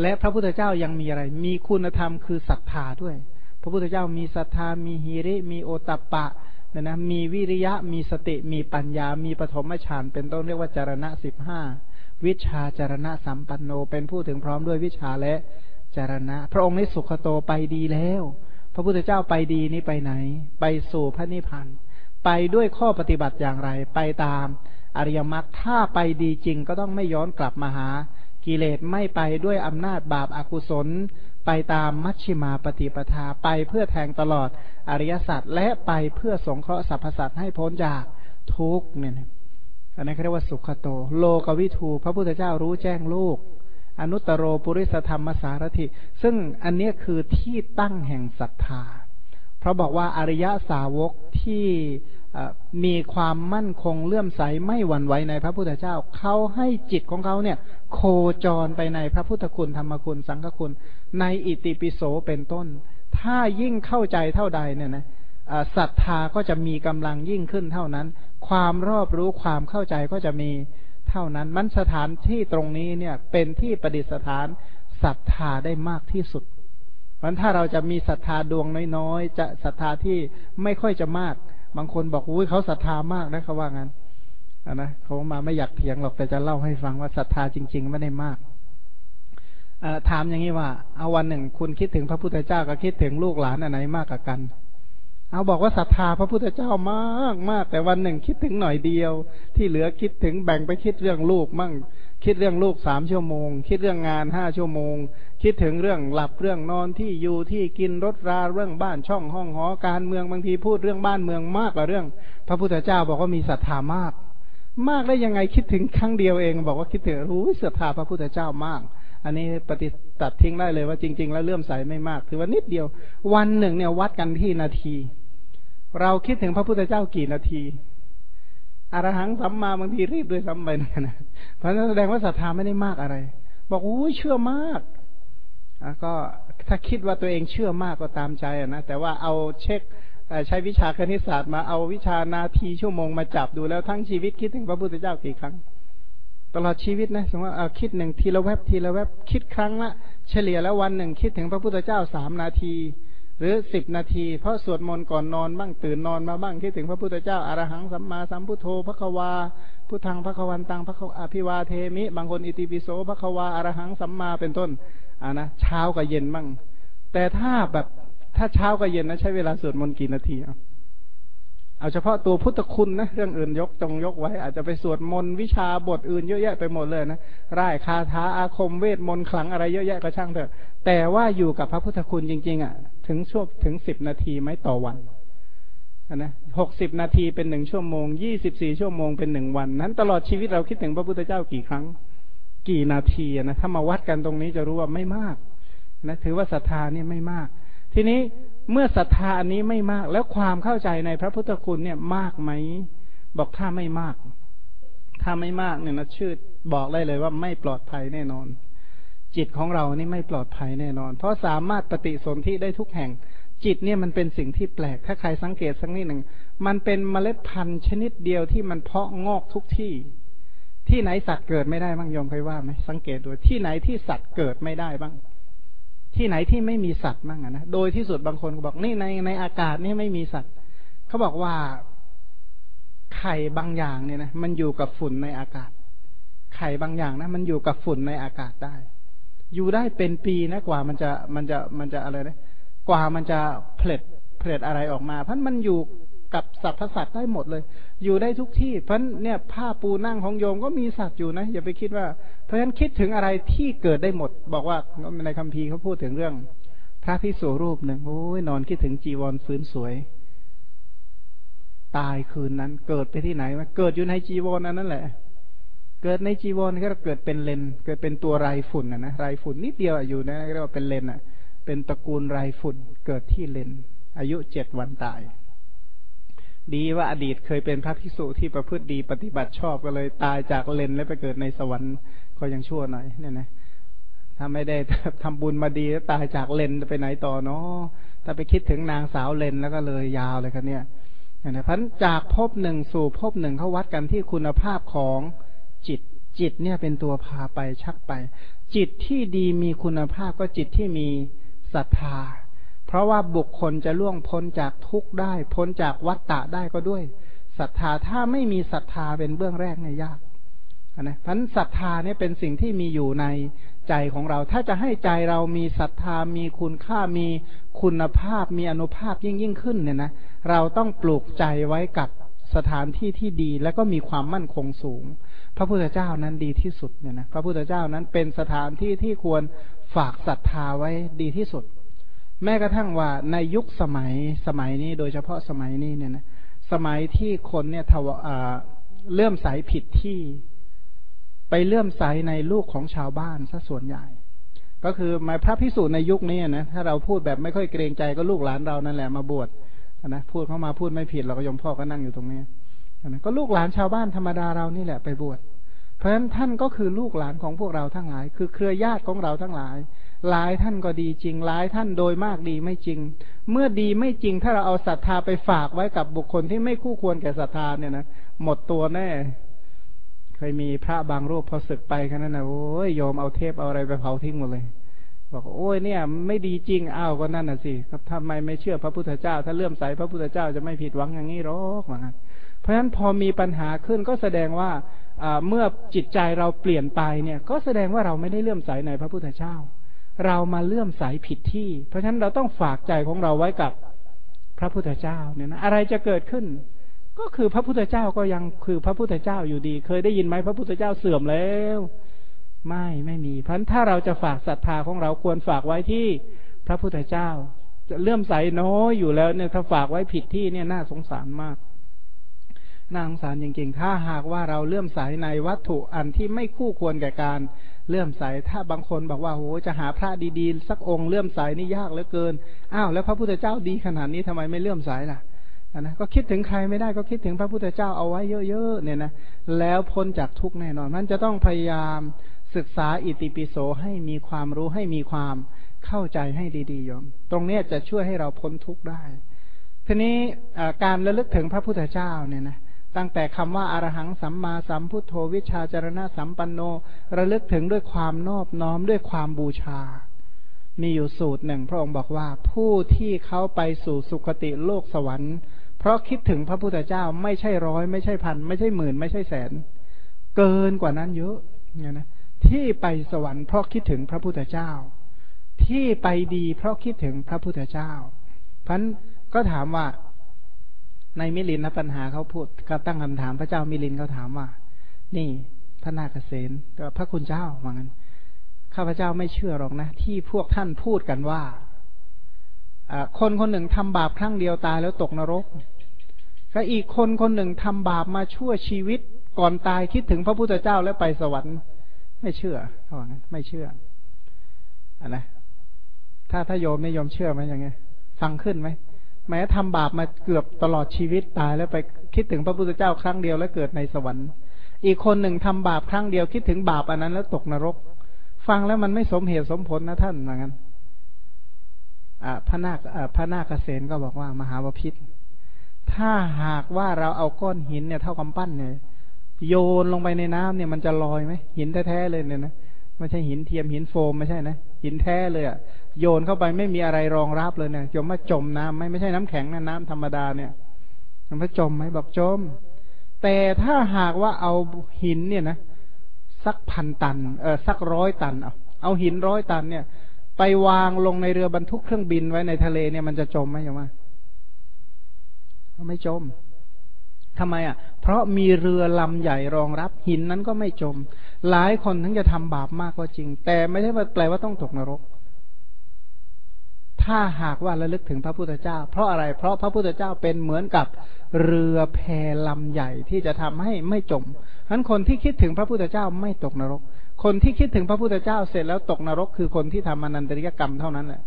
และพระพุทธเจ้ายังมีอะไร มีคุณธรรมคือศรัทธาด้วย พระพุทธเจ้ามีศรัทธา มีฮิริ มีโอตัปปะนะนะ มีวิริยะ มีสติ มีปัญญา มีปฐมฌาน เป็นต้นเรียกว่าจารณะสิบห้า วิชาจารณะสัมปันโน เป็นผู้ถึงพร้อมด้วยวิชาและจารณะ พระองค์นี้สุขโตไปดีแล้ว พระพุทธเจ้าไปดีนี้ไปไหน ไปสู่พระนิพพาน ไปด้วยข้อปฏิบัติอย่างไร ไปตามอริยมรรค ถ้าไปดีจริงก็ต้องไม่ย้อนกลับมาหา กิเลสไม่ไปด้วยอำนาจบาปอากุศล ไปตามมัชชิมาปฏิปทาไปเพื่อแทงตลอดอริยสัจและไปเพื่อสงเคราะห์สรรพสัตว์ให้พ้นจากทุกเนี่ยอันนั้เรียกว่าสุขโต โลกวิทูพระพุทธเจ้ารู้แจ้งลูกอนุตตรโรปุริสธรรมสารถิ ซึ่งอันนี้คือที่ตั้งแห่งศรัทธา เพราะบอกว่าอริยสาวกที่ มีความมั่นคงเลื่อมใสไม่หวั่นไหวในพระพุทธเจ้า เขาให้จิตของเขาเนี่ย โคจรไปในพระพุทธคุณธรรมคุณสังฆคุณ ในอิติปิโสเป็นต้น ถ้ายิ่งเข้าใจเท่าใดเนี่ยนะศรัทธาก็จะมีกำลังยิ่งขึ้นเท่านั้น ความรอบรู้ความเข้าใจก็จะมีเท่านั้น มันสถานที่ตรงนี้เนี่ยเป็นที่ประดิษฐานศรัทธาได้มากที่สุดมันถ้าเราจะมีศรัทธาดวงน้อยๆ จะศรัทธาที่ไม่ค่อยจะมาก บางคนบอกอุ้ยเขาศรัทธามากนะเขาว่างั้นนะเขามาไม่อยากเถียงหรอกแต่จะเล่าให้ฟังว่าศรัทธาจริง ๆ ไม่ได้มากถามอย่างนี้ว่า เอาวันหนึ่งคุณคิดถึงพระพุทธเจ้ากับคิดถึงลูกหลานอันไหนมากกว่ากัน เอาบอกว่าศรัทธาพระพุทธเจ้ามากมากแต่วันหนึ่งคิดถึงหน่อยเดียว ที่เหลือคิดถึงแบ่งไปคิดเรื่องลูกมั่ง คิดเรื่องลูกสามชั่วโมง คิดเรื่องงานห้าชั่วโมง คิดถึงเรื่องหลับเรื่องนอนที่อยู่ที่กินรถราเรื่องบ้านช่องห้องหอการเมืองบางทีพูดเรื่องบ้านเมืองมากกว่าเรื่อง พระพุทธเจ้าบอกว่ามีศรัทธามาก มากได้ยังไงคิดถึงครั้งเดียวเอง บอกว่าคิดถึงรู้ศรัทธาพระพุทธเจ้ามาก อันนี้ปฏิตัดทิ้งได้เลยว่าจริง ๆ แล้วเลื่อมใสไม่มากถือว่านิดเดียว วันหนึ่งเนี่ยวัดกันที่นาที เราคิดถึงพระพุทธเจ้ากี่นาที อรหังสัมมาบางทีรีบด้วยซ้ำไปนะเพราะนั้นแสดงว่าศรัทธาไม่ได้มากอะไร บอกอู้เชื่อมากอะก็ถ้าคิดว่าตัวเองเชื่อมากก็ตามใจอะนะแต่ว่าเอาเช็คใช้วิชาคณิตศาสตร์มาเอาวิชานาทีชั่วโมงมาจับดูแล้วทั้งชีวิตคิดถึงพระพุทธเจ้ากี่ครั้ง ตลอดชีวิตนะสมมติว่าคิดหนึ่งทีละแวบทีละแวบคิดครั้งละเฉลี่ยแล้ววันหนึ่งคิดถึงพระพุทธเจ้าสามนาที หรือสิบนาที เพราะสวดมนต์ก่อนนอนบ้างตื่นนอนมาบ้างคิดถึงพระพุทธเจ้าอารหังสัมมาสัมพุทโธพระควาพุทธังพระควันตังพระอภิวาเทมิ บางคนอิติปิโสพระควาอารหังสัมมาเป็นต้นอ่านะเช้ากับเย็นบ้างแต่ถ้าแบบถ้าเช้ากับเย็นนะใช้เวลาสวดมนต์กี่นาทีอะ เอาเฉพาะตัวพุทธคุณนะเรื่องอื่นยกจงยกไว้ อาจจะไปสวดมนต์วิชาบทอื่นเยอะแยะไปหมดเลยนะร่ายคาถาอาคมเวทมนต์ขลังอะไรเยอะแยะก็ช่างเถอะแต่ว่าอยู่กับพระพุทธคุณจริง ๆ อะ ถึงช่วงถึงสิบนาทีไหมต่อวันนะหกสิบนาทีเป็นหนึ่งชั่วโมงยี่สิบสี่ชั่วโมงเป็นหนึ่งวัน นั้นตลอดชีวิตเราคิดถึงพระพุทธเจ้ากี่ครั้ง กี่นาทีนะถ้ามาวัดกันตรงนี้จะรู้ว่าไม่มากนะถือว่าศรัทธาเนี่ยไม่มาก ทีนี้ เมื่อศรัทธาอันนี้ไม่มาก แล้วความเข้าใจในพระพุทธคุณเนี่ยมากไหม บอกถ้าไม่มาก ถ้าไม่มากเนี่ยนะชื่อบอกได้เลยว่าไม่ปลอดภัยแน่นอน จิตของเรานี่ไม่ปลอดภัยแน่นอน เพราะสามารถปฏิสนธิได้ทุกแห่ง จิตเนี่ยมันเป็นสิ่งที่แปลก ถ้าใครสังเกตสักนิดหนึ่ง มันเป็นเมล็ดพันธุ์ชนิดเดียวที่มันเพาะงอกทุกที่ ที่ไหนสัตว์เกิดไม่ได้บ้างยอมเคยว่าไหมสังเกตดูที่ไหนที่สัตว์เกิดไม่ได้บ้าง ที่ไหนที่ไม่มีสัตว์บ้างนะโดยที่สุดบางคนก็บอกนี่ในในอากาศนี่ไม่มีสัตว์เขาบอกว่าไข่บางอย่างเนี่ยนะมันอยู่กับฝุ่นในอากาศ ไข่บางอย่างนะมันอยู่กับฝุ่นในอากาศได้ อยู่ได้เป็นปีนะกว่ามันจะมันจะมันจะอะไรนะกว่ามันจะผลิตผลิตอะไรออกมา เพราะมันอยู่ กับสัตว์สัตว์ได้หมดเลย อยู่ได้ทุกที่ เพราะเนี่ยผ้าปูนั่งของโยมก็มีสัตว์อยู่นะ อย่าไปคิดว่า เพราะฉะนั้นคิดถึงอะไรที่เกิดได้หมด บอกว่าในคัมภีร์เขาพูดถึงเรื่อง พระพิสุรูปหนึ่งโอ้ยนอนคิดถึงจีวรฟื้นสวย ตายคืนนั้น เกิดไปที่ไหนมาเกิดอยู่ในจีวรนั้นนั่นแหละ เกิดในจีวรก็เกิดเป็นเลนเกิดเป็นตัวไรฝุ่นนะนะไรฝุ่นนิดเดียวอยู่นะเรียกว่าเป็นเลนอะ เป็นตระกูลไรฝุ่นเกิดที่เลนอายุเจ็ดวันตาย ดีว่าอดีตเคยเป็นพระภิกษุที่ประพฤติดีปฏิบัติชอบก็เลยตายจากเลนแล้วไปเกิดในสวรรค์ก็ยังชั่วหน่อยเนี่ยนะถ้าไม่ได้ทำบุญมาดีแล้วตายจากเลนไปไหนต่อเนาะถ้าไปคิดถึงนางสาวเลนแล้วก็เลยยาวเลยครับเนี่ยนะพันจากภพหนึ่งสู่ภพหนึ่งเขาวัดกันที่คุณภาพของจิตจิตเนี่ยเป็นตัวพาไปชักไป จิตที่ดีมีคุณภาพก็จิตที่มีศรัทธา เพราะว่าบุคคลจะล่วงพ้นจากทุกข์ได้ พ้นจากวัฏฏะได้ก็ด้วยศรัทธาถ้าไม่มีศรัทธาเป็นเบื้องแรกเนี่ยยากนะพันศรัทธาเนี่ยเป็นสิ่งที่มีอยู่ในใจของเรา ถ้าจะให้ใจเรามีศรัทธามีคุณค่ามีคุณภาพ มีอนุภาพยิ่งยิ่งขึ้นเนี่ยนะเราต้องปลูกใจไว้กับสถานที่ที่ดีแล้วก็มีความมั่นคงสูง พระพุทธเจ้านั้นดีที่สุดเนี่ยนะพระพุทธเจ้านั้นเป็นสถานที่ที่ควรฝากศรัทธาไว้ดีที่สุด แม้กระทั่งว่าในยุคสมัยสมัยนี้โดยเฉพาะสมัยนี้เนี่ยนะสมัยที่คนเนี่ยทวเลื่อมใสผิดที่ไปเลื่อมใสในลูกของชาวบ้านซะส่วนใหญ่ ก็คือมาพระพิสูจน์ในยุคนี้นะถ้าเราพูดแบบไม่ค่อยเกรงใจก็ลูกหลานเรานั่นแหละมาบวชนะพูดเข้ามาพูดไม่ผิดเราก็ยมพ่อก็นั่งอยู่ตรงนี้นะก็ลูกหลานชาวบ้านธรรมดาเรานี่แหละไปบวชเพราะฉะนั้นท่านก็คือลูกหลานของพวกเราทั้งหลาย คือเครือญาติของเราทั้งหลาย หลายท่านก็ดีจริง หลายท่านโดยมากดีไม่จริง เมื่อดีไม่จริงถ้าเราเอาศรัทธาไปฝากไว้กับบุคคลที่ไม่คู่ควรแก่ศรัทธาเนี่ยนะหมดตัวแน่ เคยมีพระบางรูปพอศึกไปแค่นั้นนะโอ้ยโยมเอาเทปเอาอะไรไปเผาทิ้งหมดเลยบอกโอ้ยเนี่ย ไม่ดีจริงอ้าวก็นั่นน่ะสิครับทำไมไม่เชื่อพระพุทธเจ้า ถ้าเลื่อมใสพระพุทธเจ้าจะไม่ผิดหวังอย่างนี้หรอกเหมือนกันเพราะฉะนั้นพอมีปัญหาขึ้นก็แสดงว่าเมื่อจิตใจเราเปลี่ยนไปเนี่ย ก็แสดงว่าเราไม่ได้เลื่อมใสในพระพุทธเจ้า เรามาเลื่อมใสผิดที่ เพราะฉะนั้นเราต้องฝากใจของเราไว้กับพระพุทธเจ้าเนี่ยนะอะไรจะเกิดขึ้น ก็คือพระพุทธเจ้าก็ยังคือพระพุทธเจ้าอยู่ดี เคยได้ยินไหมพระพุทธเจ้าเสื่อมแล้ว ไม่ไม่มีเพราะถ้าเราจะฝากศรัทธาของเราควรฝากไว้ที่พระพุทธเจ้า จะเลื่อมใสน้อยอยู่แล้วเนี่ยถ้าฝากไว้ผิดที่เนี่ยน่าสงสารมาก น่าสงสารจริงๆ ถ้าหากว่าเราเลื่อมใสในวัตถุอันที่ไม่คู่ควรแก่การเลื่อมใส ถ้าบางคนบอกว่าโหจะหาพระดีๆ สักองค์เลื่อมใสนี่ยากเหลือเกิน อ้าวแล้วพระพุทธเจ้าดีขนาดนี้ทำไมไม่เลื่อมใสล่ะนะก็คิดถึงใครไม่ได้ก็คิดถึงพระพุทธเจ้าเอาไว้เยอะๆเนี่ยนะแล้วพ้นจากทุกแน่นอน มันจะต้องพยายามศึกษาอิติปิโสให้มีความรู้ให้มีความเข้าใจให้ดีๆโยม ตรงนี้จะช่วยให้เราพ้นทุกได้ทีนี้การระลึกถึงพระพุทธเจ้าเนี่ยนะ ตั้งแต่คำว่าอารหังสัมมาสัมพุทโธวิชาจารณะสัมปันโน ระลึกถึงด้วยความนอบน้อมด้วยความบูชา มีอยู่สูตรหนึ่ง พระองค์บอกว่าผู้ที่เขาไปสู่สุคติโลกสวรรค์ เพราะคิดถึงพระพุทธเจ้าไม่ใช่ร้อย ไม่ใช่พัน ไม่ใช่หมื่น ไม่ใช่แสน เกินกว่านั้นเยอะเนี่ยนะที่ไปสวรรค์เพราะคิดถึงพระพุทธเจ้า ที่ไปดีเพราะคิดถึงพระพุทธเจ้าพันก็ถามว่า ในมิลินนะปัญหาเขาพูดก็ตั้งคำถามพระเจ้ามิลินเขาถามว่า นี่พระนาคเษนพระคุณเจ้าว่างั้นข้าพเจ้าไม่เชื่อหรอกนะ ที่พวกท่านพูดกันว่าคนคนหนึ่งทำบาปครั้งเดียวตายแล้วตกนรกก็อีกคนคนหนึ่งทำบาปมาชั่วชีวิตก่อนตายคิดถึงพระพุทธเจ้าแล้วไปสวรรค์ ไม่เชื่อเขาบอกงั้นไม่เชื่ออันนะถ้าถ้าโยมไม่ยอมเชื่อไหมยังไง ฟังขึ้นไหม แม้ทำบาปมาเกือบตลอดชีวิตตายแล้วไปคิดถึงพระพุทธเจ้าครั้งเดียวแล้วเกิดในสวรรค์ อีกคนหนึ่งทำบาปครั้งเดียวคิดถึงบาปอันนั้นแล้วตกนรก ฟังแล้วมันไม่สมเหตุสมผลนะท่านอย่างนั้นพระนาคพระนาคเษนก็บอกว่ามหาวพิษถ้าหากว่าเราเอาก้อนหินเนี่ยเท่ากำปั้นเนี่ยโยนลงไปในน้ำเนี่ยมันจะลอยไหมหินแท้ๆเลยเนี่ยนะไม่ใช่หินเทียมหินโฟมไม่ใช่นะหินแท้เลยอะ โยนเข้าไปไม่มีอะไรรองรับเลยเนี่ยจมว่าจมน้ำไหมไม่ใช่น้ำแข็งนะน้ำธรรมดาเนี่ยมันว่าจมไหมบอกจม แต่ถ้าหากว่าเอาหินเนี่ยนะสักพันตันเออสักร้อยตันเอาเอาหินร้อยตันเนี่ย ไปวางลงในเรือบรรทุกเครื่องบินไว้ในทะเลเนี่ยมันจะจมไหมยังไงไม่จมทำไมอะ เพราะมีเรือลำใหญ่รองรับหินนั้นก็ไม่จม หลายคนทั้งจะทำบาปมากก็จริง แต่ไม่ใช่แปลว่าต้องตกนรก ถ้าหากว่าระลึกถึงพระพุทธเจ้า เพราะอะไร เพราะพระพุทธเจ้าเป็นเหมือนกับเรือแพลำใหญ่ที่จะทำให้ไม่จมฉะนั้นคนที่คิดถึงพระพุทธเจ้าไม่ตกนรก คนที่คิดถึงพระพุทธเจ้าเสร็จแล้วตกนรก คือคนที่ทำอนันตริยกรรมเท่านั้นแหละ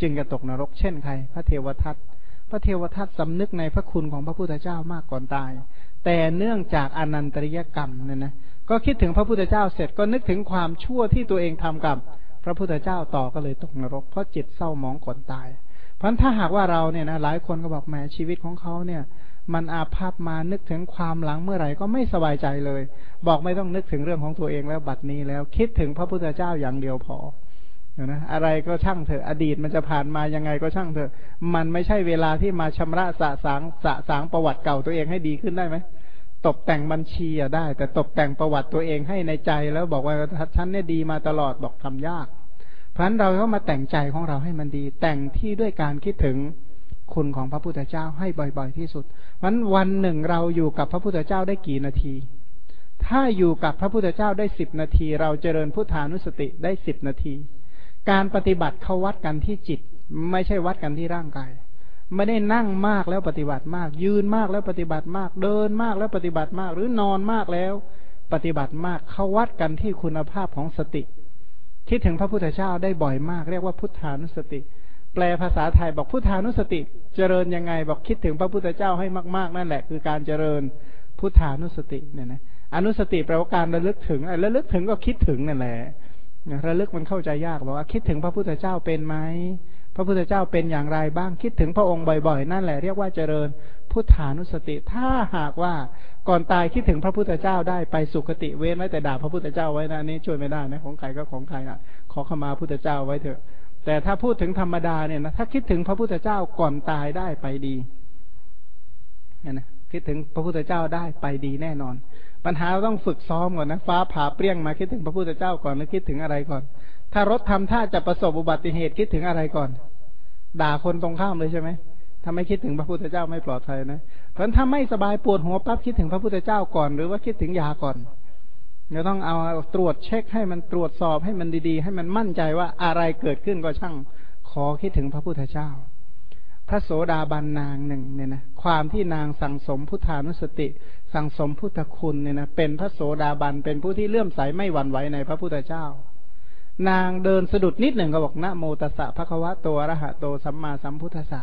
จึงจะตกนรก เช่นใคร พระเทวทัตพระเทวทัตสำนึกในพระคุณของพระพุทธเจ้ามากก่อนตาย แต่เนื่องจากอนันตริยกรรมเนี่ยนะก็คิดถึงพระพุทธเจ้าเสร็จก็นึกถึงความชั่วที่ตัวเองทำกับ พระพุทธเจ้าต่อก็เลยตกนรก เพราะจิตเศร้ามองก่อนตาย เพราะถ้าหากว่าเราเนี่ยนะหลายคนก็บอกแหมชีวิตของเขาเนี่ย มันอาภัพมานึกถึงความหลังเมื่อไหร่ก็ไม่สบายใจเลย บอกไม่ต้องนึกถึงเรื่องของตัวเองแล้วบัดนี้แล้วคิดถึงพระพุทธเจ้าอย่างเดียวพอนะอะไรก็ช่างเถอะอดีตมันจะผ่านมายังไงก็ช่างเถอะ มันไม่ใช่เวลาที่มาชำระสะสางสะสางประวัติเก่าตัวเองให้ดีขึ้นได้ไหม ตกแต่งบัญชีอะได้ แต่ตกแต่งประวัติตัวเองให้ในใจแล้วบอกว่าฉันเนี่ยดีมาตลอดบอกทำยาก เพราะฉะนั้นเราก็มาแต่งใจของเราให้มันดี แต่งที่ด้วยการคิดถึงคุณของพระพุทธเจ้าให้บ่อย ๆ ที่สุดวันวันหนึ่งเราอยู่กับพระพุทธเจ้าได้กี่นาที ถ้าอยู่กับพระพุทธเจ้าได้สิบนาที เราเจริญพุทธานุสติได้สิบนาที การปฏิบัติเขาวัดกันที่จิต ไม่ใช่วัดกันที่ร่างกาย ไม่ได้นั่งมากแล้วปฏิบัติมาก ยืนมากแล้วปฏิบัติมาก เดินมากแล้วปฏิบัติมาก หรือนอนมากแล้ว ปฏิบัติมากเขาวัดกันที่คุณภาพของสติ คิดถึงพระพุทธเจ้าได้บ่อยมาก เรียกว่าพุทธานุสติ แปลภาษาไทยบอกพุทธานุสติ เจริญยังไงบอกคิดถึงพระพุทธเจ้าให้มาก ๆ นั่นแหละ คือการเจริญพุทธานุสติเนี่ยนะอนุสติแปลว่าการระลึกถึงไอ้ระลึกถึงก็คิดถึงนั่นแหละระลึกมันเข้าใจยากบอกว่าคิดถึงพระพุทธเจ้าเป็นไหม พระพุทธเจ้าเป็นอย่างไรบ้างคิดถึงพระองค์บ่อยๆ นั่นแหละเรียกว่าเจริญพุทธานุสติ ถ้าหากว่าก่อนตายคิดถึงพระพุทธเจ้าได้ไปสุคติเว้นไว้แต่ด่าพระพุทธเจ้าไว้นะนี้ช่วยไม่ได้นะของใครก็ของใครอะขอขมาพุทธเจ้าไว้เถอะ แต่ถ้าพูดถึงธรรมดาเนี่ยนะถ้าคิดถึงพระพุทธเจ้าก่อนตายได้ไปดีเนี่ยนะคิดถึงพระพุทธเจ้าได้ไปดีแน่นอน ปัญหาต้องฝึกซ้อมก่อนนะฟ้าผ่าเปรี้ยงมาคิดถึงพระพุทธเจ้าก่อนหรือคิดถึงอะไรก่อน ถ้ารถทำท่าจะประสบอุบัติเหตุคิดถึงอะไรก่อน ด่าคนตรงข้ามเลยใช่ไหมถ้าไม่คิดถึงพระพุทธเจ้าไม่ปลอดภัยนะ เพราะถ้าไม่สบายปวดหัวปั๊บคิดถึงพระพุทธเจ้าก่อน หรือว่าคิดถึงยาก่อนเราต้องเอาตรวจเช็คให้มันตรวจสอบให้มันดีๆ ให้มันมั่นใจว่าอะไรเกิดขึ้นก็ช่างขอคิดถึงพระพุทธเจ้า พระโสดาบันนางหนึ่งเนี่ยนะความที่นางสั่งสมพุทธานุสติ สั่งสมพุทธคุณเนี่ยนะเป็นพระโสดาบันเป็นผู้ที่เลื่อมใสไม่หวั่นไหวในพระพุทธเจ้า นางเดินสะดุดนิดหนึ่งก็บอกนะโมตัสสะภะคะวะโตอรหะโตสัมมาสัมพุทธัสสะ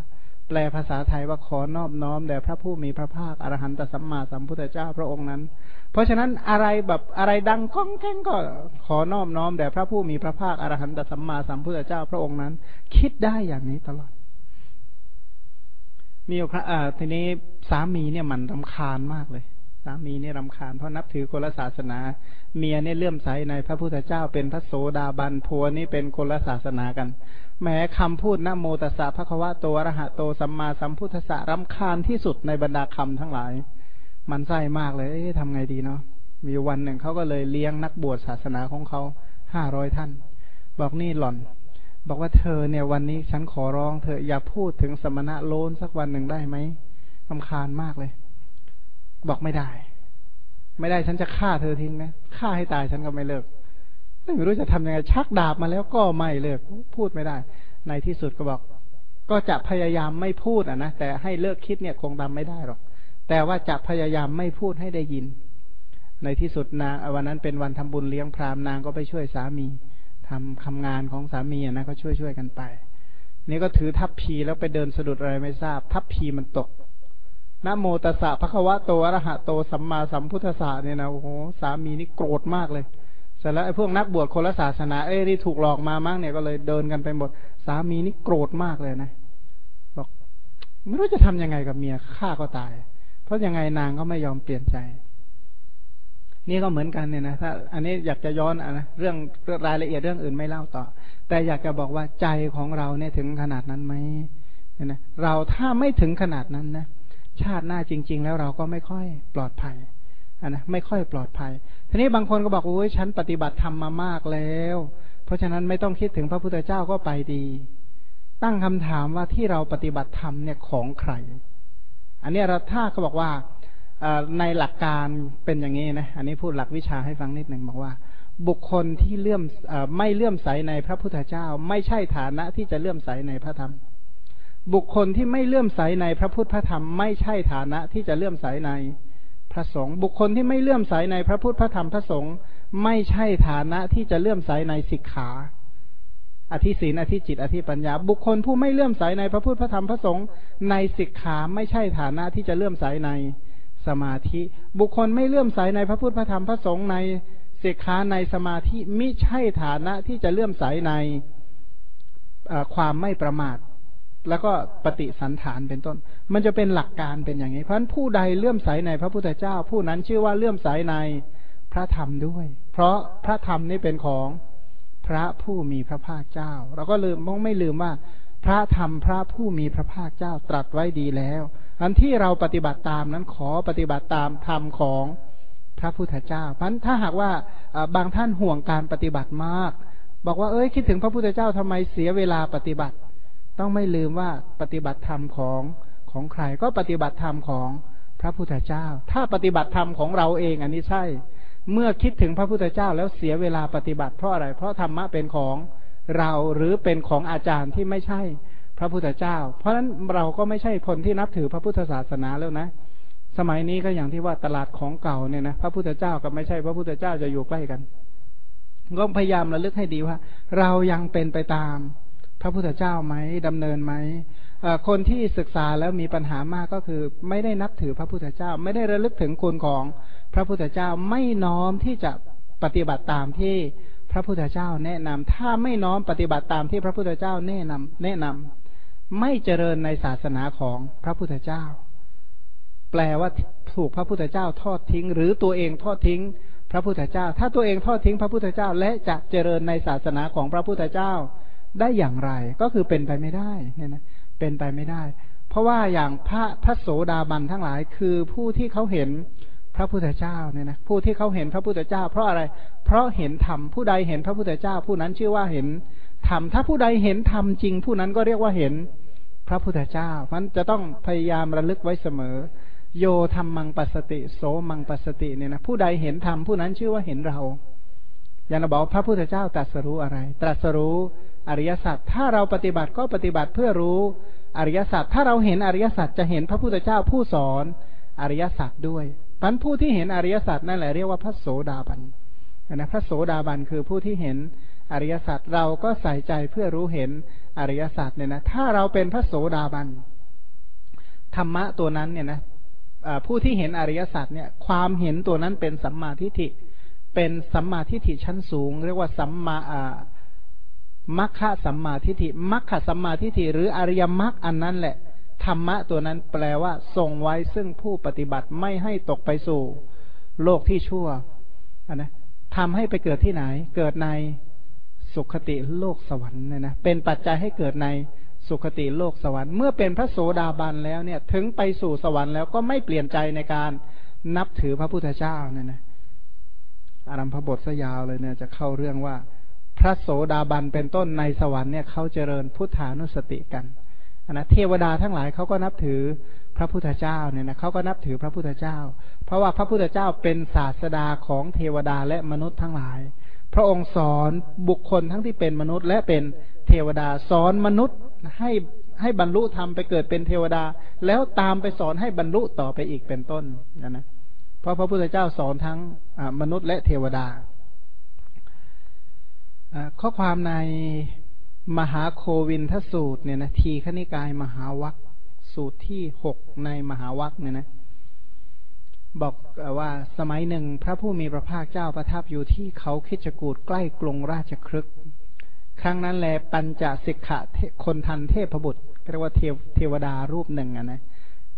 แปลภาษาไทยว่าขอนอบน้อมแด่พระผู้มีพระภาคอรหันตสัมมาสัมพุทธเจ้าพระองค์นั้น เพราะฉะนั้นอะไรแบบอะไรดังก้องแก้งก็ขอนอบน้อมแด่พระผู้มีพระภาคอรหันตสัมมาสัมพุทธเจ้าพระองค์นั้น คิดได้อย่างนี้ตลอด มีพระอ่าทีนี้สามีเนี่ยมันรำคาญมากเลย สามีเนี่ยรำคาญเพราะนับถือคนละศาสนา เมียเนี่ยเลื่อมใสในพระพุทธเจ้าเป็นพระโสดาบันผัวนี่เป็นคนละศาสนากันแม้คำพูดนะโมตัสสะพระควะโตอรหะโตสัมมาสัมพุทธะรำคาญที่สุดในบรรดาคำทั้งหลาย มันไส้มากเลยเอ๊ะทำไงดีเนาะมีวันหนึ่งเขาก็เลยเลี้ยงนักบวชศาสนาของเขาห้าร้อยท่าน บอกนี่หล่อน บอกว่าเธอเนี่ยวันนี้ฉันขอร้องเธออย่าพูดถึงสมณะโลนสักวันหนึ่งได้ไหมลำคาญมากเลย บอกไม่ได้ ไม่ได้ฉันจะฆ่าเธอทิ้งนะฆ่าให้ตายฉันก็ไม่เลิก ไม่รู้จะทำยังไงชักดาบมาแล้วก็ไม่เลิกพูดไม่ได้ ในที่สุดก็บอก ก็จะพยายามไม่พูดอะนะแต่ให้เลิกคิดเนี่ยคงทำไม่ได้หรอก แต่ว่าจะพยายามไม่พูดให้ได้ยิน ในที่สุดนางวันนั้นเป็นวันทำบุญเลี้ยงพรามนางก็ไปช่วยสามีทำทำงานของสามีนะก็ช่วยช่วยกันไป นี่ก็ถือทัพพีแล้วไปเดินสะดุดอะไรไม่ทราบ ทัพพีมันตก นะโมตัสสะพระควะโตอรหะโตสัมมาสัมพุทธะเนี่ยนะโอ้โหสามีนี่โกรธมากเลยเสร็จแล้วไอ้พวกนักบวชคนละศาสนาเอ้ยที่ถูกหลอกมามั่งเนี่ยก็เลยเดินกันไปหมด สามีนี่โกรธมากเลยนะบอกไม่รู้จะทำยังไงกับเมียฆ่าก็ตาย เพราะยังไงนางก็ไม่ยอมเปลี่ยนใจ นี่ก็เหมือนกันเนี่ยนะถ้า อันนี้อยากจะย้อนอะนะเรื่องรายละเอียดเรื่องอื่นไม่เล่าต่อ แต่อยากจะบอกว่าใจของเราเนี่ยถึงขนาดนั้นไหมเนี่ยนะเราถ้าไม่ถึงขนาดนั้นนะ ชาติหน้าจริง ๆ แล้วเราก็ไม่ค่อยปลอดภัยนนะไม่ค่อยปลอดภัย ทีนี้บางคนก็บอกโอ้ยฉันปฏิบัติธรรมมามากแล้ว เพราะฉะนั้นไม่ต้องคิดถึงพระพุทธเจ้าก็ไปดี ตั้งคำถามว่าที่เราปฏิบัติธรรมเนี่ยของใคร อันนี้เราถ้าเขาบอกว่าในหลักการเป็นอย่างนี้นะ อันนี้พูดหลักวิชาให้ฟังนิดหนึ่งบอกว่า บุคคลที่เลื่อมไม่เลื่อมใสในพระพุทธเจ้า ไม่ใช่ฐานะที่จะเลื่อมใสในพระธรรม บุคคลที่ไม่เลื่อมใสในพระพุทธพระธรรมไม่ใช่ฐานะที่จะเลื่อมใสในพระสงฆ์บุคคลที่ไม่เลื่อมใสในพระพุทธพระธรรมพระสงฆ์ไม่ใช่ฐานะที่จะเลื่อมใสในสิกขา อธิศีนอธิจิต อธิปัญญา บุคคลผู้ไม่เลื่อมใสในพระพุทธพระธรรมพระสงฆ์ในสิกขาไม่ใช่ฐานะที่จะเลื่อมใสในสมาธิ บุคคลไม่เลื่อมใสในพระพุทธพระธรรมพระสงฆ์ในสิกขาในสมาธิมิใช่ฐานะที่จะเลื่อมใสในความไม่ประมาท แล้วก็ปฏิสันฐานเป็นต้น มันจะเป็นหลักการเป็นอย่างนี้ เพราะฉะนั้นผู้ใดเลื่อมใสในพระพุทธเจ้า ผู้นั้นชื่อว่าเลื่อมใสในพระธรรมด้วย เพราะพระธรรมนี่เป็นของพระผู้มีพระภาคเจ้า เราก็ลืมมองไม่ลืมว่า พระธรรมพระผู้มีพระภาคเจ้าตรัสไว้ดีแล้ว อันที่เราปฏิบัติตามนั้นขอปฏิบัติตามธรรมของพระพุทธเจ้า เพราะถ้าหากว่าบางท่านห่วงการปฏิบัติมาก บอกว่าเอ้ยคิดถึงพระพุทธเจ้าทำไมเสียเวลาปฏิบัติ ต้องไม่ลืมว่าปฏิบัติธรรมของของใครก็ปฏิบัติธรรมของพระพุทธเจ้า ถ้าปฏิบัติธรรมของเราเองอันนี้ใช่ เมื่อคิดถึงพระพุทธเจ้าแล้วเสียเวลาปฏิบัติเพราะอะไร เพราะธรรมะเป็นของเราหรือเป็นของอาจารย์ที่ไม่ใช่พระพุทธเจ้า เพราะฉะนั้นเราก็ไม่ใช่คนที่นับถือพระพุทธศาสนาแล้วนะ สมัยนี้ก็อย่างที่ว่าตลาดของเก่าเนี่ยนะพระพุทธเจ้ากับไม่ใช่พระพุทธเจ้าจะอยู่ใกล้กันก็พยายามระลึกให้ดีว่า เรายังเป็นไปตาม พระพุทธเจ้าไหมดำเนินไหมคนที่ศึกษาแล้วมีปัญหามากก็คือ ไม่ได้นับถือพระพุทธเจ้า ไม่ได้ระลึกถึงคุณของพระพุทธเจ้าไม่น้อมที่จะปฏิบัติตามที่พระพุทธเจ้าแนะนำถ้าไม่น้อมปฏิบัติตามที่พระพุทธเจ้าแนะนำแนะนำไม่เจริญในศาสนาของพระพุทธเจ้า แปลว่าถูกพระพุทธเจ้าทอดทิ้ง หรือตัวเองทอดทิ้ง พระพุทธเจ้า ถ้าตัวเองทอดทิ้งพระพุทธเจ้า และจะเจริญในศาสนาของพระพุทธเจ้า ได้อย่างไร ก็คือเป็นไปไม่ได้เนี่ยนะเป็นไปไม่ได้ เพราะว่าอย่างพระพระโสดาบันทั้งหลายคือผู้ที่เขาเห็นพระพุทธเจ้าเนี่ยนะผู้ที่เขาเห็นพระพุทธเจ้า เพราะอะไร เพราะเห็นธรรมผู้ใดเห็นพระพุทธเจ้า ผู้นั้นชื่อว่าเห็นธรรมถ้าผู้ใดเห็นธรรมจริง ผู้นั้นก็เรียกว่าเห็นพระพุทธเจ้ามันจะต้องพยายามระลึกไว้เสมอ โยธรรมังปัสติโสมังปัสติเนี่ยนะผู้ใดเห็นธรรมผู้นั้นชื่อว่าเห็นเราอย่างเราบอกพระพุทธเจ้าตรัสรู้อะไร ตรัสรู้ อริยสัจถ้าเราปฏิบัติก็ปฏิบัติเพื่อรู้อริยสัจถ้าเราเห็นอริยสัจจะเห็นพระพุทธเจ้าผู้สอนอริยสัจด้วยพันผู้ที่เห็นอริยสัจนั่นแหละเรียกว่าพระโสดาบันนะพระโสดาบันคือผู้ที่เห็นอริยสัจเราก็ใส่ใจเพื่อรู้เห็นอริยสัจเนี่ยนะถ้าเราเป็นพระโสดาบันธรรมะตัวนั้นเนี่ยนะผู้ที่เห็นอริยสัจเนี่ย ความเห็นตัวนั้นเป็นสัมมาทิฏฐิเป็นสัมมาทิฏฐิชั้นสูง เรียกว่าสัมมาอ่า มัคคะสัมมาทิฏฐิมัคคะสัมมาทิฏฐิหรืออริยมรรคอันนั้นแหละ ธรรมะตัวนั้นแปลว่าทรงไว้ซึ่งผู้ปฏิบัติไม่ให้ตกไปสู่ โลกที่ชั่วอันนะทำให้ไปเกิดที่ไหน เกิดในสุขติโลกสวรรค์เนี่ยนะเป็นปัจจัยให้เกิดในสุคติโลกสวรรค์เมื่อเป็นพระโสดาบันแล้วเนี่ย ถึงไปสู่สวรรค์แล้วก็ไม่เปลี่ยนใจในการนับถือพระพุทธเจ้าเนี่ยนะอารัมพบทสยาวเลยเนี่ยจะเข้าเรื่องว่า พระโสดาบันเป็นต้นในสวรรค์เนี่ยเขาเจริญพุทธานุสติกันนะเทวดาทั้งหลายเขาก็นับถือพระพุทธเจ้าเนี่ยนะเขาก็นับถือพระพุทธเจ้า เพราะว่าพระพุทธเจ้าเป็นศาสดาของเทวดาและมนุษย์ทั้งหลาย พระองค์สอนบุคคลทั้งที่เป็นมนุษย์และเป็นเทวดาสอนมนุษย์ให้ให้บรรลุธรรมไปเกิดเป็นเทวดา แล้วตามไปสอนให้บรรลุต่อไปอีกเป็นต้นนะนะเพราะพระพุทธเจ้าสอนทั้งมนุษย์และเทวดา ข้อความในมหาโควินทสูตรเนี่ยนะทีขณิกายมหาวัคสูตรที่หกในมหาวัคเนี่ยนะ บอกว่าสมัยหนึ่งพระผู้มีพระภาคเจ้าประทับอยู่ที่เขาคิจกูดใกล้กรุงราชครึก ครั้งนั้นแลปัญจสิกขะคนทันเทพบุตรเรียกว่าเทวดารูปหนึ่งนะ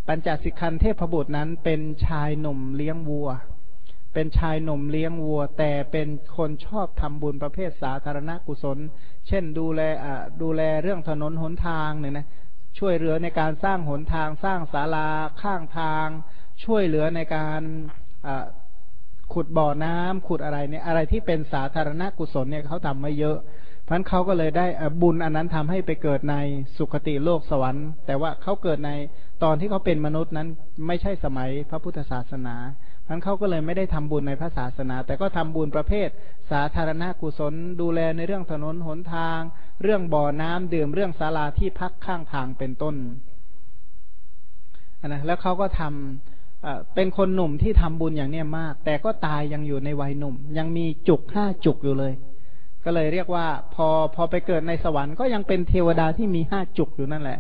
ปัญจสิกขันเทพบุตรนั้นเป็นชายหนุ่มเลี้ยงวัว เป็นชายหนุ่มเลี้ยงวัว แต่เป็นคนชอบทำบุญประเภทสาธารณกุศล เช่นดูแลดูแลเรื่องถนนหนทางเนี่ยนะช่วยเหลือในการสร้างหนทางสร้างศาลาข้างทาง ช่วยเหลือในการขุดบ่อน้ำขุดอะไรเนี่ยอะไรที่เป็นสาธารณกุศลเนี่ยเขาทำมาเยอะพันเขาก็เลยได้บุญอันนั้นทำให้ไปเกิดในสุคติโลกสวรรค์ แต่ว่าเขาเกิดในตอนที่เขาเป็นมนุษย์นั้นไม่ใช่สมัยพระพุทธศาสนา พันเขาก็เลยไม่ได้ทำบุญในพระศาสนา แต่ก็ทำบุญประเภท สาธารณกุศล ดูแลในเรื่องถนนหนทาง เรื่องบ่อน้ำดื่มเรื่องศาลาที่พักข้างทางเป็นต้นนะแล้วเขาก็ทำเป็นคนหนุ่มที่ทำบุญอย่างเนี้ยมาก แต่ก็ตายยังอยู่ในวัยหนุ่ม ยังมีจุกห้าจุกอยู่เลย ก็เลยเรียกว่า พอพอไปเกิดในสวรรค์ก็ยังเป็นเทวดาที่มีห้าจุกอยู่นั่นแหละ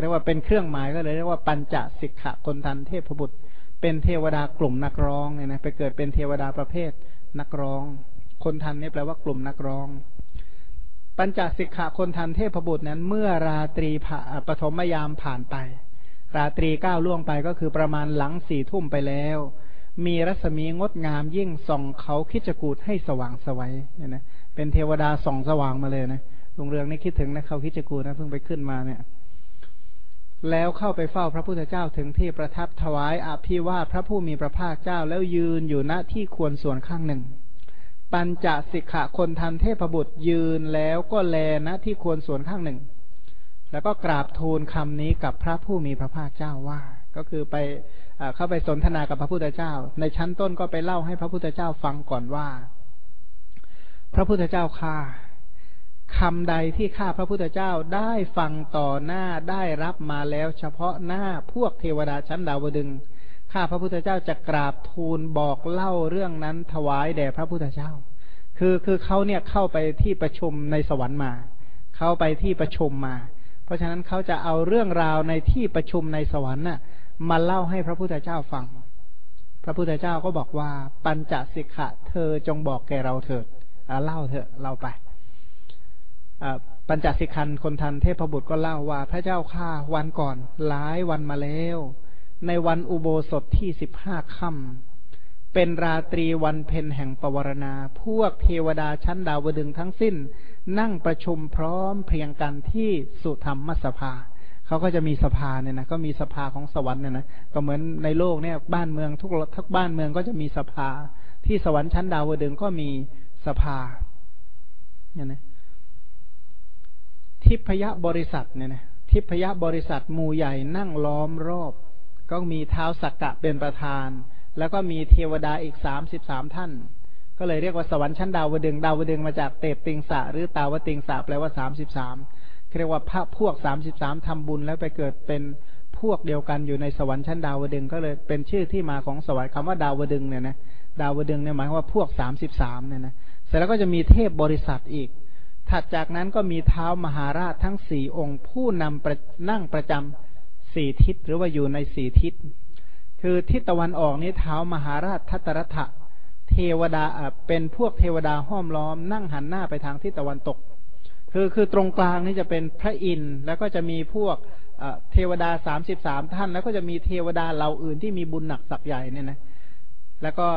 เรียกว่าเป็นเครื่องหมายก็เลยเรียกว่าปัญจสิกขะคนทันเทพบุตร เป็นเทวดากลุ่มนักร้องเนี่ยนะไปเกิดเป็นเทวดาประเภทนักร้อง คนทันนี่แปลว่ากลุ่มนักร้อง ปัญจสิกขาคนทันเทพบุตรนั้น เมื่อราตรีปฐมยามผ่านไป ราตรีก้าวล่วงไปก็คือประมาณหลังสี่ทุ่มไปแล้ว มีรัศมีงดงามยิ่งส่องเขาคิดจกูดให้สว่างสวัยเนี่ยนะเป็นเทวดาส่องสว่างมาเลยนะลุงเรืองนี่คิดถึงนะเขาคิดจกูดนะเพิ่งไปขึ้นมาเนี่ย แล้วเข้าไปเฝ้าพระพุทธเจ้าถึงที่ประทับถวายอภิวาพระผู้มีพระภาคเจ้าแล้วยืนอยู่ณที่ควรส่วนข้างหนึ่ง ปัญจสิกขะคนทันเทพบุตรยืนแล้วก็แลนะที่ควรส่วนข้างหนึ่ง แล้วก็กราบทูลคำนี้กับพระผู้มีพระภาคเจ้าว่า ก็คือไปเข้าไปสนทนากับพระพุทธเจ้า ในชั้นต้นก็ไปเล่าให้พระพุทธเจ้าฟังก่อนว่า พระพุทธเจ้าค่า คำใดที่ข้าพระพุทธเจ้าได้ฟังต่อหน้าได้รับมาแล้วเฉพาะหน้าพวกเทวดาชั้นดาวดึงข้าพระพุทธเจ้าจะกราบทูลบอกเล่าเรื่องนั้นถวายแด่พระพุทธเจ้า คือคือเขาเนี่ยเข้าไปที่ประชุมในสวรรค์มา เข้าไปที่ประชุมมา เพราะฉะนั้นเขาจะเอาเรื่องราวในที่ประชุมในสวรรค์น่ะมาเล่าให้พระพุทธเจ้าฟัง พระพุทธเจ้าก็บอกว่าปัญจสิกขะเธอจงบอกแกเราเถิดเล่าเถอะเล่าไป ปัญจสิกขันคนทันเทพบุตรก็เล่าว่า พระเจ้าข้าวันก่อนหลายวันมาแล้ว ในวันอุโบสถที่สิบห้าค่ำเป็นราตรีวันเพ็ญแห่งปวารณา พวกเทวดาชั้นดาวดึงทั้งสิ้น นั่งประชุมพร้อมเพียงกันที่สุธรรมสภาเขาก็จะมีสภาเนี่ยนะก็มีสภาของสวรรค์เนี่ยนะก็เหมือนในโลกเนี่ยบ้านเมืองทุกทุกบ้านเมืองก็จะมีสภา ที่สวรรค์ชั้นดาวดึงก็มีสภาเนี่ยนะ ทิพยบริษัทเนี่ยนะทิพยบริษัทหมู่ใหญ่นั่งล้อมรอบ ก็มีเท้าสักกะเป็นประธาน แล้วก็มีเทวดาอีกสามสิบสามท่าน ก็เลยเรียกว่าสวรรค์ชั้นดาวดึงดาวดึงมาจากเตปติงสะหรือตาวติงสะแปลว่าสามสิบสามเรียกว่าพระพวกสามสิบสามทำบุญแล้วไปเกิดเป็นพวกเดียวกันอยู่ในสวรรค์ชั้นดาวดึงก็เลยเป็นชื่อที่มาของสวรรค์คำว่าดาวดึงเนี่ยนะดาวดึงเนี่ยหมายว่าพวกสามสิบสามเนี่ยนะเสร็จแล้วก็จะมีเทพบริษัทอีก ถัดจากนั้นก็มีเท้ามหาราชทั้งสี่องค์ผู้นำนั่งประจำสี่ทิศหรือว่าอยู่ในสี่ทิศ คือทิศตะวันออกนี้เท้ามหาราชทัตรัฐะเทวดาเป็นพวกเทวดาห้อมล้อม นั่งหันหน้าไปทางทิศตะวันตก คือคือตรงกลางนี่จะเป็นพระอินทร์แล้วก็จะมีพวกเทวดาสามสิบสามท่าน แล้วก็จะมีเทวดาเหล่าอื่นที่มีบุญหนักสักใหญ่เนี่ยนะแล้วก็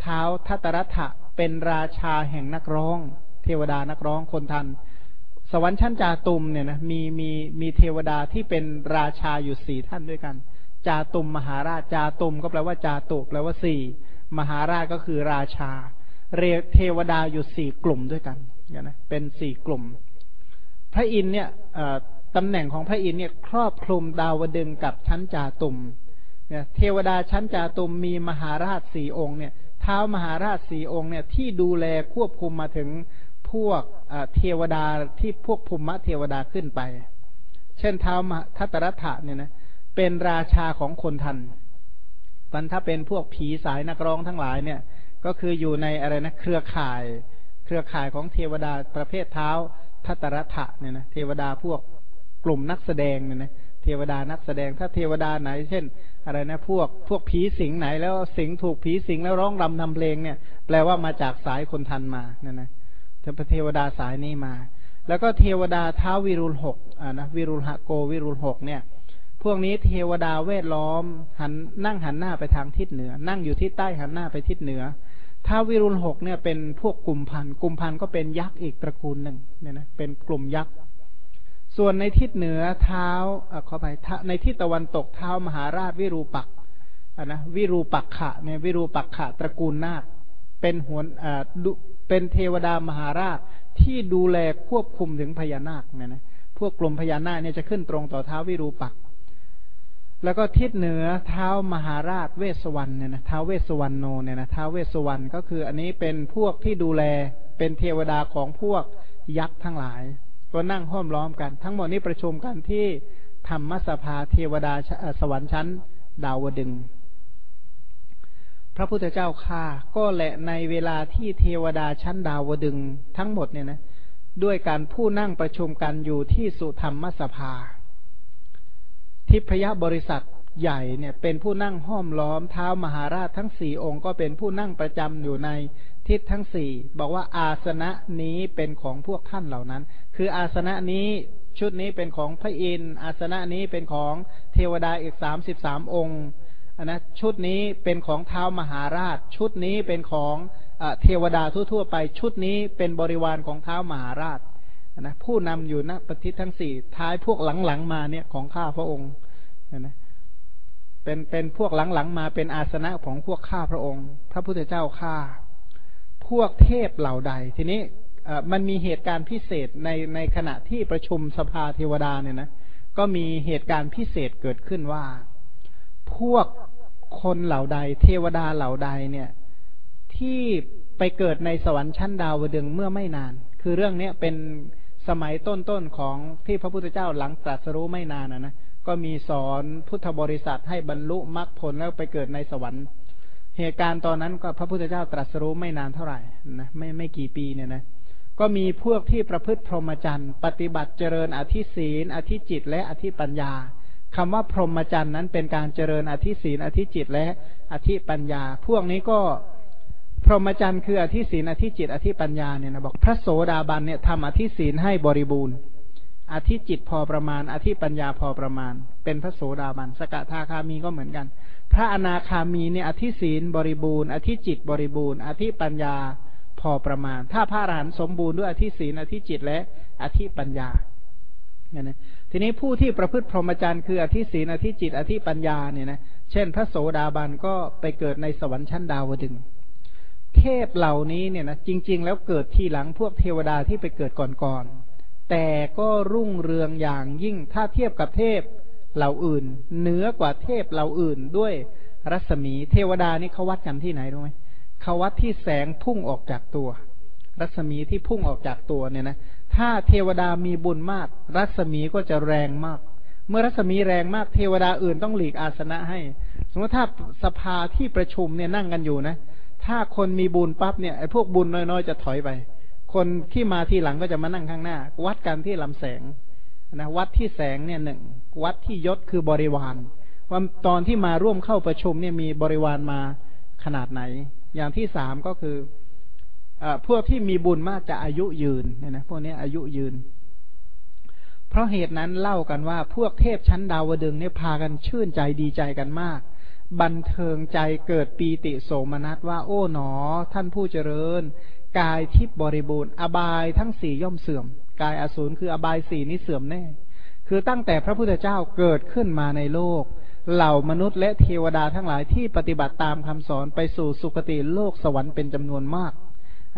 เท้าทัตรัฐะเป็นราชาแห่งนักร้อง เทวดานักร้องคนทัน สวรรค์ชั้นจาตุมเนี่ยนะมีมีมีเทวดาที่เป็นราชาอยู่สี่ท่านด้วยกัน จาตุมมหาราชจาตุมก็แปลว่าจาตุแปลว่าสี่มหาราชก็คือราชาเรเทวดาอยู่สี่กลุ่มด้วยกันเนี่ยนะเป็นสี่กลุ่ม พระอินเนี่ยตำแหน่งของพระอินเนี่ยครอบคลุมดาวดึงกับชั้นจาตุมเนี่ยเทวดาชั้นจาตุมมีมหาราชสี่องค์เนี่ยเท้ามหาราชสี่องค์เนี่ยที่ดูแลควบคุมมาถึง พวกเทวดาที่พวกภูมิเทวดาขึ้นไป เช่นเท้าทัตรัฐะเนี่ยนะเป็นราชาของคนทันมันถ้าเป็นพวกผีสายนักร้องทั้งหลายเนี่ย ก็คืออยู่ในอะไรนะเครือข่าย เครือข่ายของเทวดาประเภทเท้าทัตรัฐะเนี่ยนะเทวดาพวกกลุ่มนักแสดงเนี่ยนะเทวดานักแสดงถ้าเทวดาไหน เช่น อะไรนะพวกพวกผีสิงไหนแล้วสิงถูกผีสิงแล้วร้องรำทำเพลงเนี่ย แปลว่ามาจากสายคนทันมาเนี่ยนะ เทวดาสายนี้มา แล้วก็เทวดาท้าวิรุลหกอ่านะวิรุลหะโกวิรุลหกเนี่ย พวกนี้เทวดาเวทล้อมหันนั่งหันหน้าไปทางทิศเหนือ นั่งอยู่ที่ใต้หันหน้าไปทิศเหนือท้าวิรุลหกเนี่ยเป็นพวกกลุ่มพันกลุ่มพันก็เป็นยักษ์อีกตระกูลหนึ่งเนี่ยนะเป็นกลุ่มยักษ์ส่วนในทิศเหนือเท้าขอไปในทิศตะวันตกเท้ามหาราชวิรูปักนะวิรูปักขะเนี่ยวิรูปักขะตระกูลนาคเป็นหัวอ่า เป็นเทวดามหาราชที่ดูแลควบคุมถึงพญานาคเนี่ยนะพวกกลุ่มพญานาคเนี่ยจะขึ้นตรงต่อเท้าวิรูปัก แล้วก็ทิศเหนือเท้ามหาราชเวสวรรณเนี่ยนะเท้าเวสวรรณโนเนี่ยนะเท้าเวสวรรณก็คืออันนี้เป็นพวกที่ดูแลเป็นเทวดาของพวกยักษ์ทั้งหลาย ก็นั่งห้อมล้อมกัน ทั้งหมดนี้ประชุมกันที่ธรรมสภาเทวดาสวรรค์ชั้น ดาวดึง พระพุทธเจ้าค่าก็แหละในเวลาที่เทวดาชั้นดาวดึงทั้งหมดเนี่ยนะด้วยการผู้นั่งประชุมกันอยู่ที่สุธรรมสภา ทิพยบริษัทใหญ่เนี่ยเป็นผู้นั่งห้อมล้อมเท้ามหาราชทั้งสี่องค์ก็เป็นผู้นั่งประจำอยู่ในทิศทั้งสี่บอกว่าอาสนะนี้เป็นของพวกท่านเหล่านั้น คืออาสนะนี้ชุดนี้เป็นของพระอินทร์อาสนะนี้เป็นของเทวดาอีกสามสิบสามองค์ นนะชุดนี้เป็นของเท้ามหาราช ชุดนี้เป็นของเทวดาทั่วๆไป ชุดนี้เป็นบริวารของเท้ามหาราชนะผู้นำอยู่ณปฏิทิทั้งสี่ท้ายพวกหลังๆมาเนี่ยของข้าพระองค์นะเป็นเป็นพวกหลังๆมาเป็นอาสนะของพวกข้าพระองค์ พระพุทธเจ้าข้าพวกเทพเหล่าใด ทีนี้มันมีเหตุการณ์พิเศษในในขณะที่ประชุมสภาเทวดาเนี่ยนะก็มีเหตุการณ์พิเศษเกิดขึ้นว่า พวก คนเหล่าใด เทวดาเหล่าใดเนี่ย ที่ไปเกิดในสวรรค์ชั้นดาวดึงเมื่อไม่นาน คือเรื่องเนี้ยเป็นสมัยต้นๆของที่พระพุทธเจ้าหลังตรัสรู้ไม่นานนะนะก็มีสอนพุทธบริษัทให้บรรลุมรรคผลแล้วไปเกิดในสวรรค์ เหตุการณ์ตอนนั้นก็พระพุทธเจ้าตรัสรู้ไม่นานเท่าไหร่นะไม่ไม่กี่ปีเนี่ยนะก็มีพวกที่ประพฤติพรหมจรรย์ ปฏิบัติเจริญอธิศีลอธิจิต และอธิปัญญา คำว่าพรหมจรรย์นั้นเป็นการเจริญอธิศีลอธิจิตและอธิปัญญา พวกนี้ก็พรหมจรรย์คืออธิศีลอธิจิต อธิปัญญาเนี่ยนะบอกพระโสดาบันเนี่ยทำอธิศีลให้บริบูรณ์ อธิจิตพอประมาณ อธิปัญญาพอประมาณ เป็นพระโสดาบัน สกทาคามีก็เหมือนกัน พระอนาคามีเนี่ยอธิศีลบริบูรณ์ อธิจิตบริบูรณ์ อธิปัญญาพอประมาณ ถ้าพระอรหันต์สมบูรณ์ด้วยอธิศีลอธิจิตและอธิปัญญา เนี่ยนะทีนี้ผู้ที่ประพฤติพรหมจรรย์คืออธิศีลอธิจิต อธิปัญญาเนี่ยนะเช่น พระโสดาบันก็ไปเกิดในสวรรค์ชั้นดาวดึงเทพเหล่านี้เนี่ยนะจริง ๆ แล้วเกิดทีหลังพวกเทวดาที่ไปเกิดก่อนๆแต่ก็รุ่งเรืองอย่างยิ่งถ้าเทียบกับเทพเหล่าอื่น เหนือกว่าเทพเหล่าอื่นด้วยรัศมีเทวดานี่เขาวัดกันที่ไหนรู้ไหมเขาวัดที่แสงพุ่งออกจากตัว รัศมีที่พุ่งออกจากตัวเนี่ยนะ ถ้าเทวดามีบุญมาก รัศมีก็จะแรงมาก เมื่อรัศมีแรงมาก เทวดาอื่นต้องหลีกอาสนะให้ สมมติถ้าสภาที่ประชุมเนี่ยนั่งกันอยู่นะ ถ้าคนมีบุญปั๊บเนี่ยไอ้พวกบุญน้อยๆจะถอยไป คนที่มาทีหลังก็จะมานั่งข้างหน้า วัดกันที่ลำแสงนะวัดที่แสงเนี่ยหนึ่งวัดที่ยศคือบริวารว่าตอนที่มาร่วมเข้าประชุมเนี่ยมีบริวารมาขนาดไหน อย่างที่สามก็คือ พวกที่มีบุญมากจะอายุยืนเนี่ยนะพวกนี้อายุยืน เพราะเหตุนั้นเล่ากันว่า พวกเทพชั้นดาวดึงเนี่ยพากันชื่นใจดีใจกันมาก บันเทิงใจเกิดปีติโสมนัสว่า โอ้หนอ ท่านผู้เจริญ กายทิพย์บริบูรณ์ อบายทั้งสี่ย่อมเสื่อม กายอสูรคืออบายสี่นี้เสื่อมแน่ คือตั้งแต่พระพุทธเจ้าเกิดขึ้นมาในโลกเหล่ามนุษย์และเทวดาทั้งหลายที่ปฏิบัติตามคำสอนไปสู่สุคติโลกสวรรค์เป็นจำนวนมาก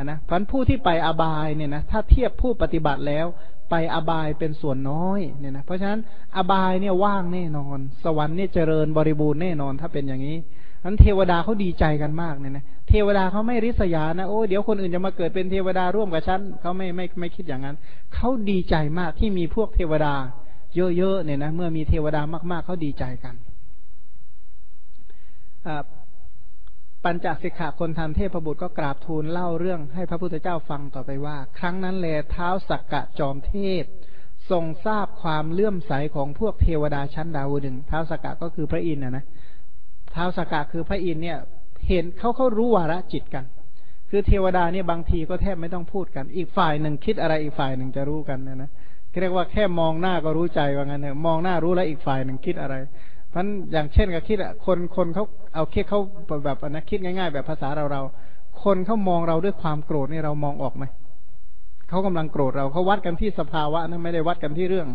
นะพันผู้ที่ไปอบายเนี่ยนะถ้าเทียบผู้ปฏิบัติแล้ว ไปอบายเป็นส่วนน้อยเนี่ยนะเพราะฉะนั้นอบายเนี่ยว่างแน่นอน สวรรค์เนี่ยเจริญบริบูรณ์แน่นอนถ้าเป็นอย่างนี้นั้นเทวดาเขาดีใจกันมากเนี่ยนะเทวดาเขาไม่ริษยานะโอ้เดี๋ยวคนอื่นจะมาเกิดเป็นเทวดาร่วมกับฉันเขาไม่ไม่ไม่คิดอย่างนั้นเขาดีใจมากที่มีพวกเทวดา เยอะๆเนี่ยนะเมื่อมีเทวดามากๆเขาดีใจกัน ปัญจสิกขาคนทันเทพบุตรก็กราบทูลเล่าเรื่องให้พระพุทธเจ้าฟังต่อไปว่า ครั้งนั้นแลเท้าสักกะจอมเทพ ทรงทราบความเลื่อมใสของพวกเทวดาชั้นดาวดึงเท้าสักกะก็คือพระอินทร์นะนะเท้าสักกะคือพระอินทร์เนี่ยเห็นเขาเขารู้วาระจิตกัน คือเทวดาเนี่ยบางทีก็แทบไม่ต้องพูดกัน อีกฝ่ายหนึ่งคิดอะไรอีกฝ่ายหนึ่งจะรู้กันนะนะเรียกว่าแค่มองหน้าก็รู้ใจว่างั้นเถอะมองหน้ารู้แล้วอีกฝ่ายหนึ่งคิดอะไร พันอย่างเช่นกับคิดอะคนคนเขาเอาคิดเขาแบบอนะคิดง่าย ๆ แบบภาษาเราเราคนเขามองเราด้วยความโกรธนี่เรามองออกไหมเขากำลังโกรธเราเขาวัดกันที่สภาวะนะไม่ได้วัดกันที่เรื่อง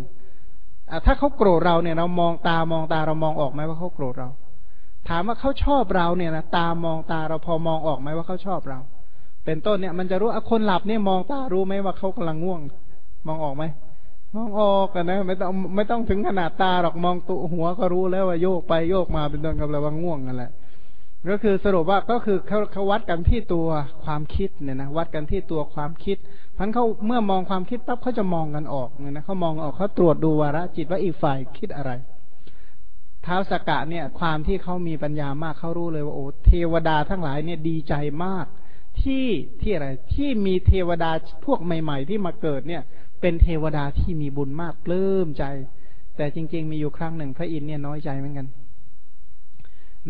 อถ้าเขาโกรธเราเนี่ย เรามองตามองตาเรามองออกไหมว่าเขาโกรธเรา ถามว่าเขาชอบเราเนี่ยนะตามองตาเราพอมองออกไหมว่าเขาชอบเรา เป็นต้นเนี่ย มันจะรู้คนหลับเนี่ยมองตารู้ไหมว่าเขากำลังง่วง มองออกไหม มองออกกันนะไม่ต้องไม่ต้องถึงขนาดตาหรอกมองตัวหัวก็รู้แล้วว่าโยกไปโยกมาเป็นต้นกับเราว่าง่วงกันแหละก็คือสรุปว่าก็คือเขาเขาวัดกันที่ตัวความคิดเนี่ยนะวัดกันที่ตัวความคิดพันเขาเมื่อมองความคิดปั๊บเขาจะมองกันออกเนี่ยนะเขามองออกเขาตรวจดูวาระจิตว่าอีกฝ่ายคิดอะไรเท้าสกกะเนี่ยความที่เขามีปัญญามากเขารู้เลยว่าโอ้เทวดาทั้งหลายเนี่ยดีใจมาก ที่ที่อะไรที่มีเทวดาพวกใหม่ ๆ ที่มาเกิดเนี่ย เป็นเทวดาที่มีบุญมากปลื้มใจ แต่จริง ๆ มีอยู่ครั้งหนึ่งพระอินทร์เนี่ยน้อยใจเหมือนกัน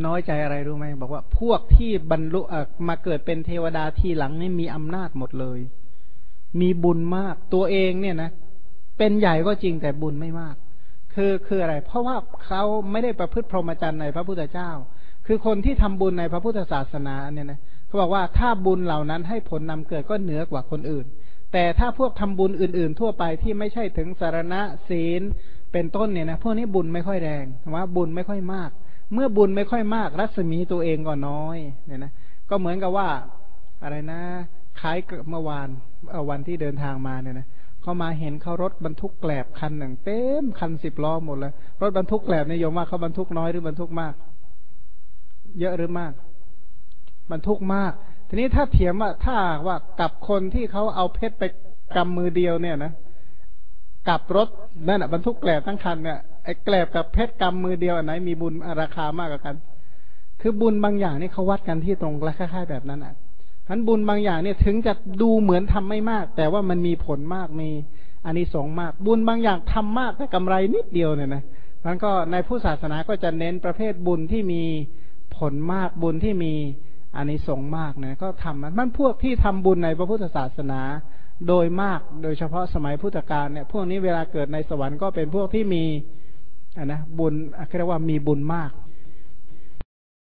น้อยใจอะไรรู้ไหมบอกว่าพวกที่บรรลุมาเกิดเป็นเทวดาทีหลังนี่มีอำนาจหมดเลย มีบุญมากตัวเองเนี่ยนะเป็นใหญ่ก็จริงแต่บุญไม่มาก คือคืออะไร เพราะว่าเขาไม่ได้ประพฤติพรหมจรรย์ในพระพุทธเจ้า คือคนที่ทำบุญในพระพุทธศาสนาเนี่ยนะเขาบอกว่าถ้าบุญเหล่านั้นให้ผลนำเกิดก็เหนือกว่าคนอื่น แต่ถ้าพวกทำบุญอื่น ๆ ทั่วไปที่ไม่ใช่ถึงสารณะศีลเป็นต้นเนี่ยนะพวกนี้บุญไม่ค่อยแรงว่าบุญไม่ค่อยมาก เมื่อบุญไม่ค่อยมาก รัศมีตัวเองก็น้อยเนี่ยนะก็เหมือนกับว่าอะไรนะคล้ายเมื่อวานวันที่เดินทางมาเนี่ยนะเขามาเห็นเขารถบรรทุกแกลบคันหนึ่งเต็มคันสิบล้อหมดเลยรถบรรทุกแกลบนิยมว่าเขาบรรทุกน้อยหรือบรรทุกมาก เยอะหรือมาก บรรทุกมาก ทีนี้ถ้าเถียมว่าถ้าว่ากับคนที่เขาเอาเพชรไปกำมือเดียวเนี่ยนะกับรถนั่นอะบรรทุกแกลบทั้งคันเนี่ยไอ้แกลบกับเพชรกำมือเดียวอันไหนมีบุญราคามากกว่ากัน คือบุญบางอย่างนี่เขาวัดกันที่ตรงและคล้ายๆแบบนั้นอะทั้นบุญบางอย่างเนี่ยถึงจะดูเหมือนทำไม่มาก แต่ว่ามันมีผลมากมีอันนี้สงมาก บุญบางอย่างทำมากแต่กำไรนิดเดียวเนี่ยนะมันก็ในผู้ศาสนาก็จะเน้นประเภทบุญที่มีผลมากบุญที่มี อันนี้สงมากเนี่ยก็ทำมันพวกที่ทำบุญในพระพุทธศาสนา โดยมากโดยเฉพาะสมัยพุทธกาลเนี่ยพวกนี้เวลาเกิดในสวรรค์ก็เป็นพวกที่มีอะนะบุญเรียกว่ามีบุญมาก